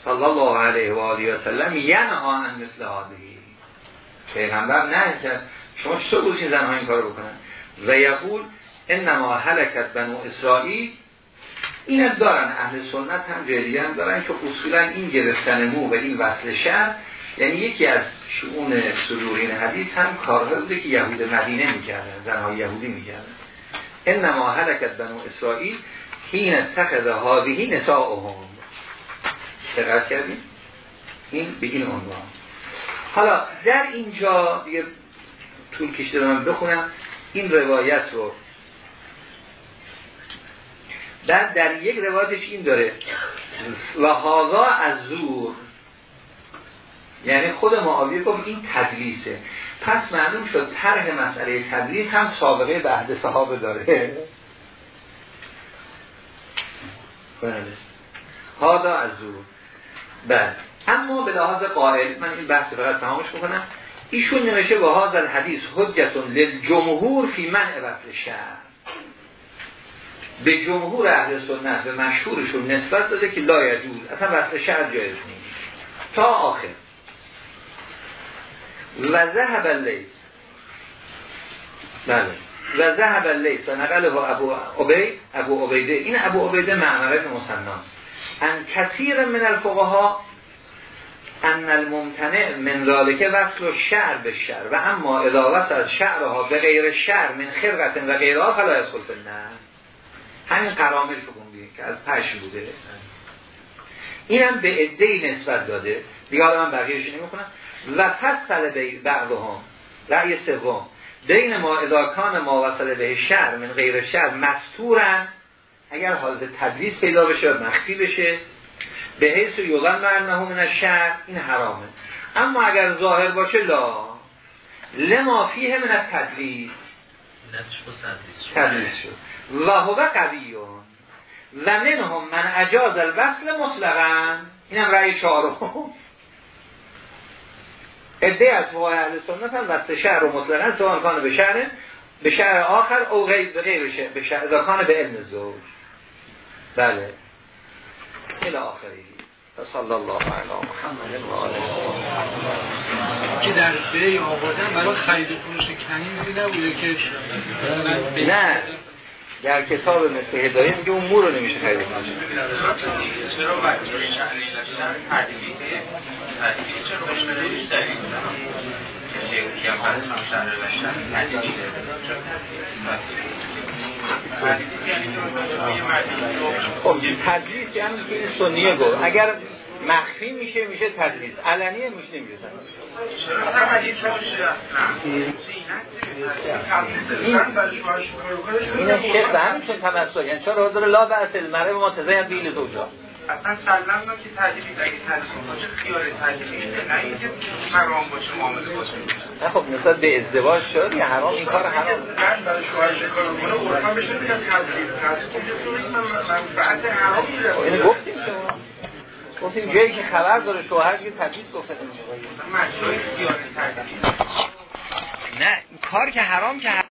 صلی الله علیه و آله و سلم ینها عن مثل هذه. پیغمبر نه کرد شما چطور بودین زنها این کارو بکنن؟ و یقول انما حلکت بنو اسرائیل. این دارن اهل سنت هم جدیدن هم دارن که اصولا این گرفتن مو و این وصل شهر یعنی یکی از شعون صدورین حدیث هم کارها بوده که یهود مدینه می‌کردن زنهای یهودی می‌کردن. انما حلکت بنو اسرائیل حین اتخذ هذه نساءهم. دقت کردیم این به این عنوان. حالا در اینجا دیگه طول کشته من بخونم. این روایت رو. در در یک روایتش این داره. و هاغا از زور یعنی خود معاویه گفت این تدلیسه. پس معلوم شد طرح مسئله تدلیس هم سابقه بعد صحابه داره. هادا از زور بعد. اما به لحاظ قائل من این بحث فقط تمامش بکنم. ایشون نمیشه با هاذا الحدیث حجتون للجمهور فی من وصل شهر. به جمهور اهل سنت به مشهورشون نسبت داده که لا یجوز. اصلا وصل شهر جایز نیست. تا آخر. و ذهب اللیس بله. و ذهب اللیس و نقله ابو عبید ابو عبیده. این ابو عبیده معمره مسنان. ان کثیر من الفقها ان الممتنع من ذالک وصل و شعر به شعر و اما اضافت از شعرها به غیر شعر من خرقت و غیرها فلا از نه همین قرامل بودیم که از پشم بوده. اینم به عده نسبت داده. دیگه حالا من بقیهش نمی کنم. و پس سل بعض هم رأی سوم. بین ما اداکان ما وصل به شعر من غیر شعر مستورن اگر حالت تدریس پیدا بشه و مخفی بشه به حیث یوغن مرنه من شهر این حرامه. اما اگر ظاهر باشه لا. لما فیه من تدریس تدریس شد. و هو قویون. و هم من اجاز الوصل مطلقا. اینم رأی چهارم. عده از فقهای اهل سنت هم وصل شهر و مطلقا سوان کان به شهر به شهر آخر او غیر به غیر شهر به شهر به علم زوج. بله. الى آخری صلی الله علی محمد و آله که در بی آوردن برای خرید فروش کنی نبوده که نه. در کتاب مثل هدایه میگه اون مو رو نمیشه خرید فروش چرا خب تدریس یعنی که این سنیه گفت. اگر مخفی میشه میشه تدریس. علنیه میشه نمیشه این شیخ به همین چون تمثل یعنی چرا حضور لا بأس المره و ما تزایم بیل زوجا. اصلا سلم نو که تجلیل اگه تجلیل باشه خیال تجلیل نه اینکه حرام باشه معامله باشه. نه خب نسبت به ازدواج شد یا حرام این کار حرام من برای شوهر کار کنه عرفا بشه بگم تجلیل تجلیل منفعت حرام میره خب، اینو گفتیم شما. گفتیم جایی که خبر داره شوهر که تجلیل گفته نمیشه. مشروع خیال نه کار که حرام که